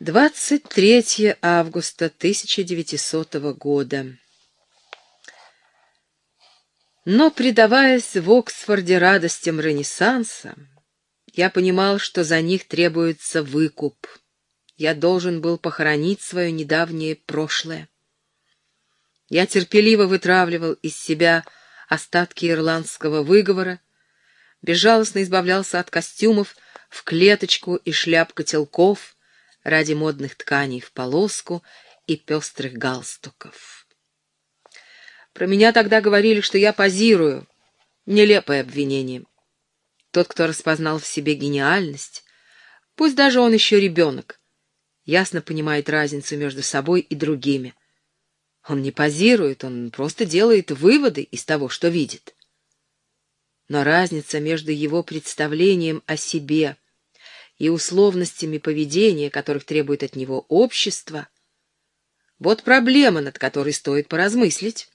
23 августа 1900 года. Но, предаваясь в Оксфорде радостям Ренессанса, я понимал, что за них требуется выкуп. Я должен был похоронить свое недавнее прошлое. Я терпеливо вытравливал из себя остатки ирландского выговора, безжалостно избавлялся от костюмов в клеточку и шляп котелков — ради модных тканей в полоску и пестрых галстуков. Про меня тогда говорили, что я позирую. Нелепое обвинение. Тот, кто распознал в себе гениальность, пусть даже он еще ребенок, ясно понимает разницу между собой и другими. Он не позирует, он просто делает выводы из того, что видит. Но разница между его представлением о себе и условностями поведения, которых требует от него общество, вот проблема, над которой стоит поразмыслить.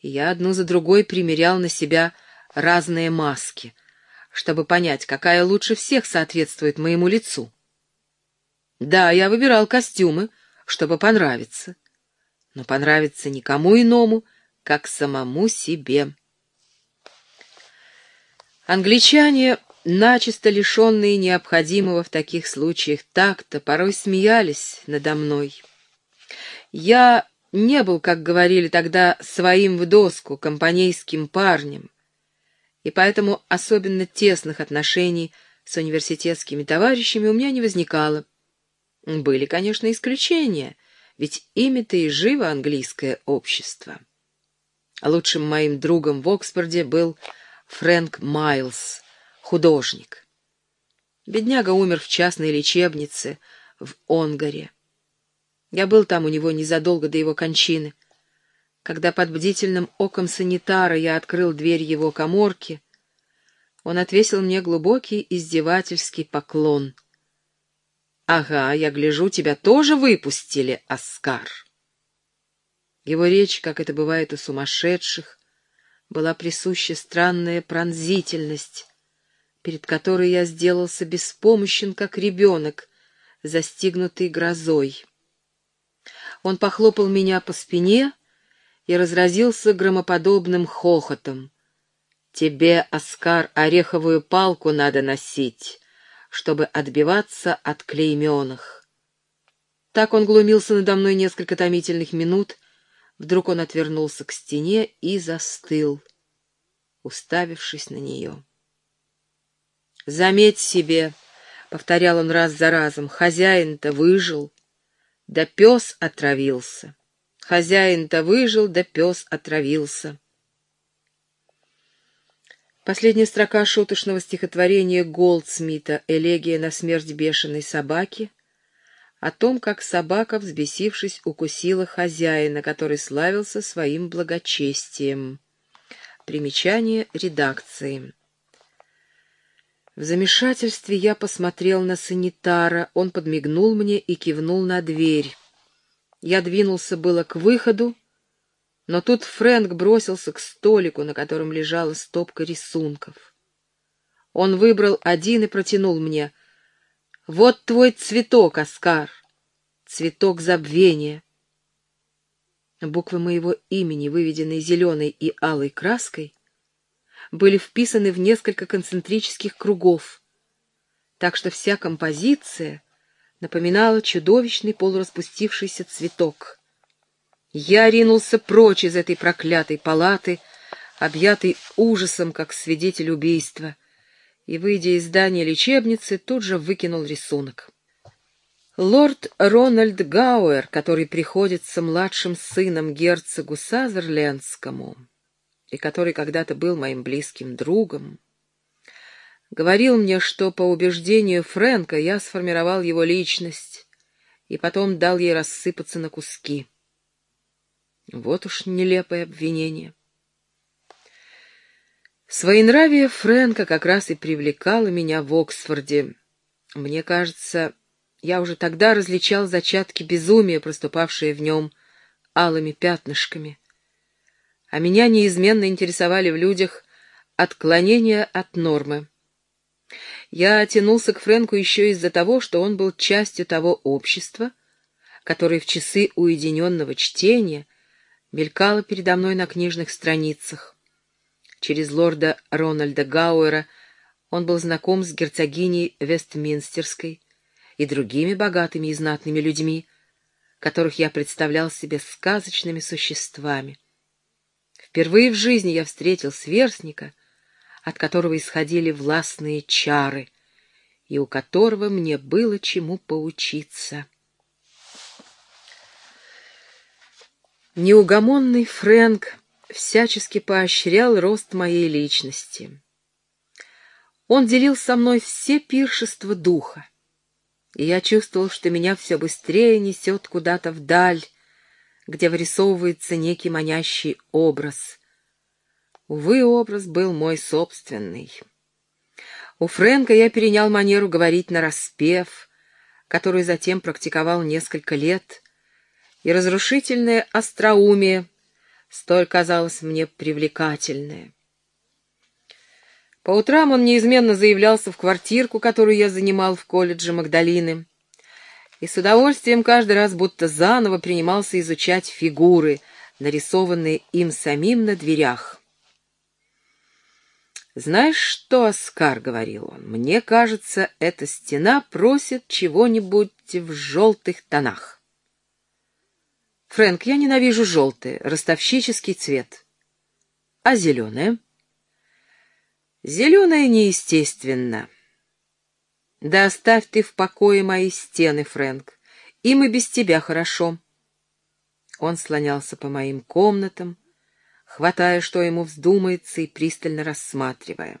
И я одну за другой примерял на себя разные маски, чтобы понять, какая лучше всех соответствует моему лицу. Да, я выбирал костюмы, чтобы понравиться, но понравиться никому иному, как самому себе. Англичане начисто лишенные необходимого в таких случаях такта, порой смеялись надо мной. Я не был, как говорили тогда, своим в доску, компанейским парнем, и поэтому особенно тесных отношений с университетскими товарищами у меня не возникало. Были, конечно, исключения, ведь ими-то и живо английское общество. Лучшим моим другом в Оксфорде был Фрэнк Майлз — художник. Бедняга умер в частной лечебнице в Онгаре. Я был там у него незадолго до его кончины. Когда под бдительным оком санитара я открыл дверь его коморки, он отвесил мне глубокий издевательский поклон. «Ага, я гляжу, тебя тоже выпустили, Оскар!» Его речь, как это бывает у сумасшедших, была присуща странная пронзительность, перед которой я сделался беспомощен, как ребенок, застигнутый грозой. Он похлопал меня по спине и разразился громоподобным хохотом. «Тебе, Оскар, ореховую палку надо носить, чтобы отбиваться от клейменных». Так он глумился надо мной несколько томительных минут, вдруг он отвернулся к стене и застыл, уставившись на нее. Заметь себе, — повторял он раз за разом, — хозяин-то выжил, да пес отравился. Хозяин-то выжил, да пес отравился. Последняя строка шуточного стихотворения Голдсмита «Элегия на смерть бешеной собаки» о том, как собака, взбесившись, укусила хозяина, который славился своим благочестием. Примечание редакции. В замешательстве я посмотрел на санитара, он подмигнул мне и кивнул на дверь. Я двинулся было к выходу, но тут Фрэнк бросился к столику, на котором лежала стопка рисунков. Он выбрал один и протянул мне. «Вот твой цветок, Оскар, цветок забвения». Буквы моего имени, выведенные зеленой и алой краской, были вписаны в несколько концентрических кругов, так что вся композиция напоминала чудовищный полураспустившийся цветок. Я ринулся прочь из этой проклятой палаты, объятый ужасом, как свидетель убийства, и, выйдя из здания лечебницы, тут же выкинул рисунок. Лорд Рональд Гауэр, который приходится младшим сыном герцогу Сазерлендскому, и который когда-то был моим близким другом, говорил мне, что по убеждению Фрэнка я сформировал его личность и потом дал ей рассыпаться на куски. Вот уж нелепое обвинение. Своенравие Фрэнка как раз и привлекало меня в Оксфорде. Мне кажется, я уже тогда различал зачатки безумия, проступавшие в нем алыми пятнышками а меня неизменно интересовали в людях отклонения от нормы. Я тянулся к Фрэнку еще из-за того, что он был частью того общества, которое в часы уединенного чтения мелькало передо мной на книжных страницах. Через лорда Рональда Гауэра он был знаком с герцогиней Вестминстерской и другими богатыми и знатными людьми, которых я представлял себе сказочными существами. Впервые в жизни я встретил сверстника, от которого исходили властные чары, и у которого мне было чему поучиться. Неугомонный Фрэнк всячески поощрял рост моей личности. Он делил со мной все пиршества духа, и я чувствовал, что меня все быстрее несет куда-то вдаль, где вырисовывается некий манящий образ. Увы, образ был мой собственный. У Фрэнка я перенял манеру говорить на распев, которую затем практиковал несколько лет, и разрушительное остроумие, столь казалось мне привлекательное. По утрам он неизменно заявлялся в квартирку, которую я занимал в колледже Магдалины, и с удовольствием каждый раз будто заново принимался изучать фигуры, нарисованные им самим на дверях. «Знаешь что, Оскар?» — говорил он. «Мне кажется, эта стена просит чего-нибудь в желтых тонах». «Фрэнк, я ненавижу желтый, ростовщический цвет. А зеленое?» «Зеленое неестественно». Да оставь ты в покое мои стены, Фрэнк. Им и без тебя хорошо. Он слонялся по моим комнатам, хватая, что ему вздумается, и пристально рассматривая.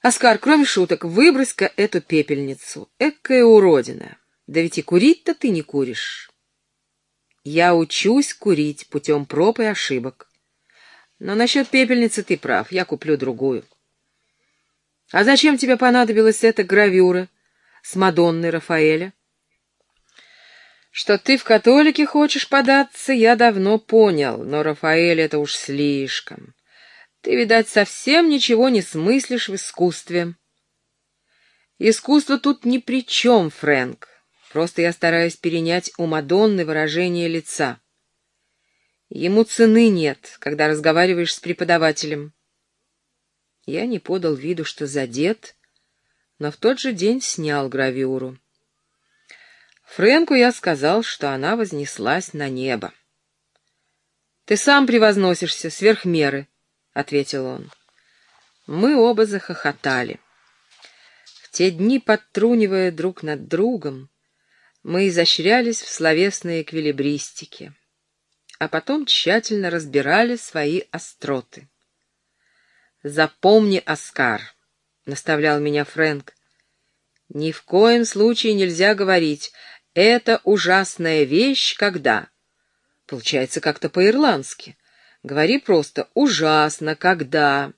«Оскар, кроме шуток, выбрось-ка эту пепельницу. Экая уродина. Да ведь и курить-то ты не куришь». «Я учусь курить путем проб и ошибок. Но насчет пепельницы ты прав, я куплю другую». А зачем тебе понадобилась эта гравюра с Мадонной Рафаэля? Что ты в католике хочешь податься, я давно понял, но Рафаэль это уж слишком. Ты, видать, совсем ничего не смыслишь в искусстве. Искусство тут ни при чем, Фрэнк. Просто я стараюсь перенять у Мадонны выражение лица. Ему цены нет, когда разговариваешь с преподавателем. Я не подал виду, что задет, но в тот же день снял гравюру. Фрэнку я сказал, что она вознеслась на небо. «Ты сам превозносишься сверх меры», — ответил он. Мы оба захохотали. В те дни, подтрунивая друг над другом, мы изощрялись в словесной эквилибристике, а потом тщательно разбирали свои остроты. «Запомни, Оскар», — наставлял меня Фрэнк, — «ни в коем случае нельзя говорить «это ужасная вещь, когда...» Получается как-то по-ирландски. Говори просто «ужасно, когда...»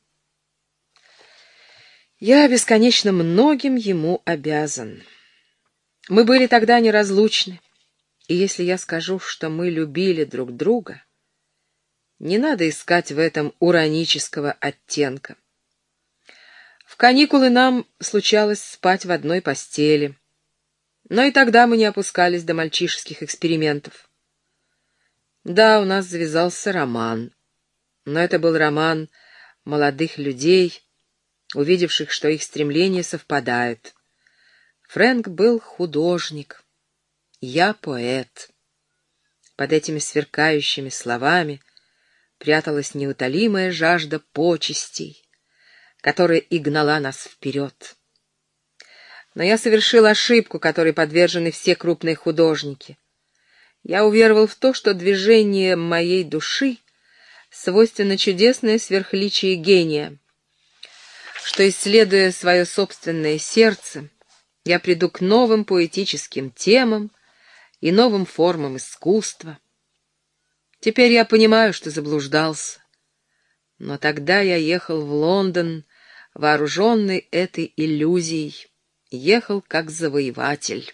Я бесконечно многим ему обязан. Мы были тогда неразлучны, и если я скажу, что мы любили друг друга, не надо искать в этом уранического оттенка. В каникулы нам случалось спать в одной постели, но и тогда мы не опускались до мальчишеских экспериментов. Да, у нас завязался роман, но это был роман молодых людей, увидевших, что их стремления совпадают. Фрэнк был художник, я поэт. Под этими сверкающими словами пряталась неутолимая жажда почестей, которая и гнала нас вперед. Но я совершил ошибку, которой подвержены все крупные художники. Я уверовал в то, что движение моей души свойственно чудесное сверхличие гения, что, исследуя свое собственное сердце, я приду к новым поэтическим темам и новым формам искусства. Теперь я понимаю, что заблуждался. Но тогда я ехал в Лондон, вооруженный этой иллюзией, ехал как завоеватель.